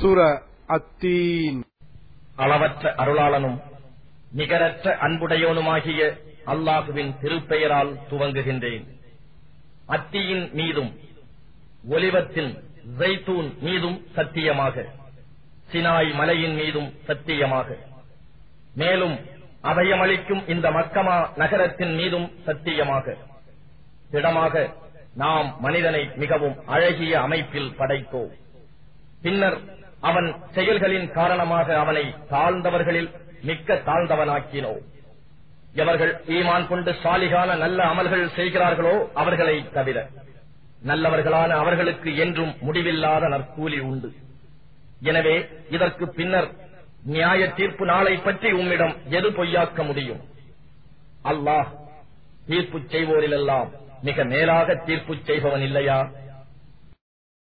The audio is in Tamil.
சுர அத்தீன். அளவற்ற அருளாளனும் நிகரற்ற அன்புடையவனுமாகிய அல்லாஹுவின் திருப்பெயரால் துவங்குகின்றேன். அத்தியின் மீதும் ஒலிவத்தின் ஜெய்தூன் மீதும் சத்தியமாக சினாய் மலையின் மீதும் சத்தியமாக. மேலும் அபயமளிக்கும் இந்த மக்கமா நகரத்தின் மீதும் சத்தியமாக. திடமாக நாம் மனிதனை மிகவும் அழகிய அமைப்பில் படைத்தோம். பின்னர் அவன் செயல்களின் காரணமாக அவனை தாழ்ந்தவர்களில் மிக்க தாழ்ந்தவனாக்கினோம் எவர்கள் ஈமான் கொண்டு சாலிகான நல்ல அமல்கள் செய்கிறார்களோ அவர்களை தவிர நல்லவர்களான அவர்களுக்கு என்றும் முடிவில்லாத நற்கூலி உண்டு. எனவே இதற்கு பின்னர் நியாய தீர்ப்பு நாளை பற்றி உம்மிடம் எது பொய்யாக்க முடியும்? அல்லாஹ் தீர்ப்பு செய்வோரிலெல்லாம் மிக மேலாக தீர்ப்பு செய்பவன் இல்லையா?